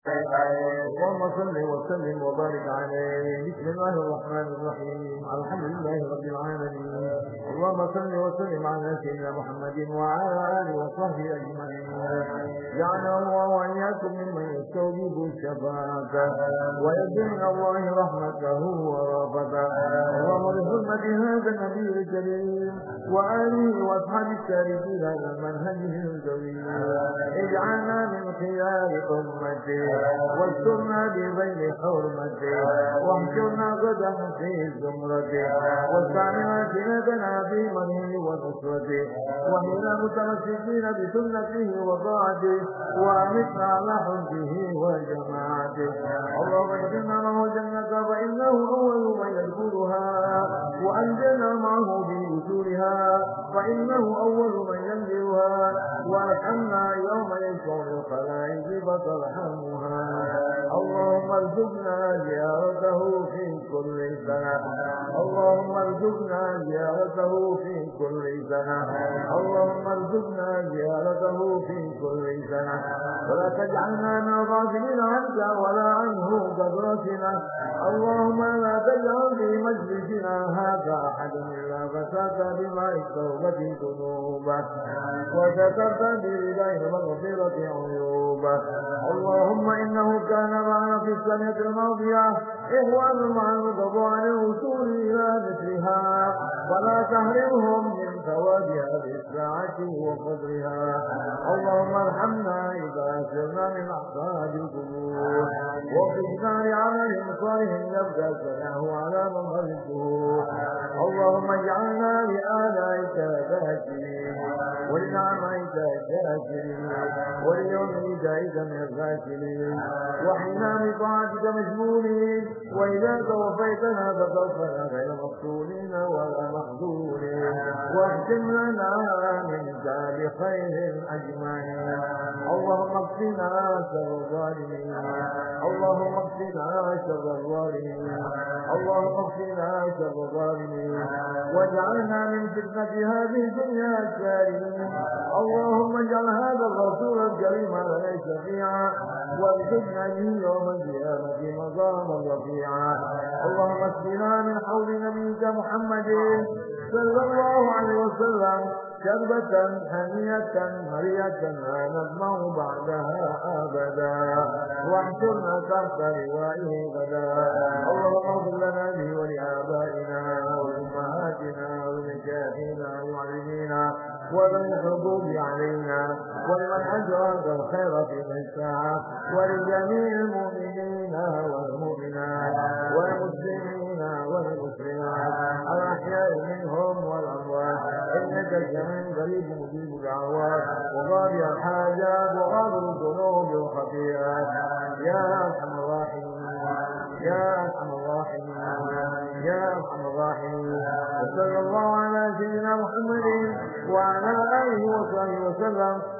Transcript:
اللهم صل وسلم وبارك عليه بسم الله الرحمن الرحيم. الحمد لله رب العالمين. اللهم صل وسلم على سيدنا محمد وعلى آله وصحبه أجمعين. جعلنا الله وإياكم ممن يستوجب الشفاعة من الله رحمته ورافته. اللهم بحرمه هذا النبي الكريم وآله وأصحابه السالكين على منهجه الجميل اجعلنا من خيار امته واسترنا بغير حرمته واحشرنا غدا في زمرته واستعملنا سنتنا في منه ونصرته وحنا متمسكين بسنته وطاعته وامتنا على حبه وجماعته اللهم ادخلنا معه الجنة فإنه أول من يدخلها. وأنزلنا معه بوصولها فإنه أول من ينزلها. وارحمنا يوم يشفع الخلائق فترحمها اللهم ارزقنا زيارته في كل سنة. اللهم ارزقنا زيارته في كل سنة. اللهم ارزقنا زيارته في كل سنة. ولا تجعلنا من الغافلين عنك ولا عنه قدرتنا اللهم لا تجعل في مجلسنا هذا أحد إلا فساد بماء التوبة ذنوبه وسترت بردائه مغفرة عيوبه اللهم إنه كان معنا في السنة الماضية. إخوان مع الغضب عن الوصول إلى مثلها ولا تحرمهم من ثوابها بالساعة وقدرها اللهم ارحمنا إذا من أحقاد القبور وقفنا لعمل صالح يبدأ سناه على مظهر الشهور اللهم اجعلنا لآلائك ذاكرين. ولنعمائك شاكرين وليوم إيجائك من الذاكرين وحنا بطاعتك مشمولين وإذا توفيتنا فتوفنا غير مقتولين ولا محظورين واختم لنا منك بخير أجمعين اللهم اكفنا شر الظالمين اللهم اكفنا شر الظالمين اللهم اكفنا شر الظالمين واجعلنا من فتنة هذه الدنيا الكارمين اللهم اجعل هذا الرسول الكريم لنا شفيعا. وارزقنا به يوم القيامة مقاما رفيعا. اللهم اسقنا من حول نبيك محمد صلى الله عليه وسلم شربة هنية مرية لا نضمع بعدها أبدا. واحشرنا تحت لوائه غدا. اللهم اغفر لنا الساعة ولجميع المؤمنين والمؤمنات والمسلمين والمسلمات. الأحياء منهم والأموات. إنك سميع قريب مجيب الدعوات وغافر الحاجات وغافر الذنوب والخطيئات يا أرحم الراحمين. يا أرحم الراحمين. يا أرحم الراحمين. وصلى الله على سيدنا محمد وعلى آله وصحبه وسلم.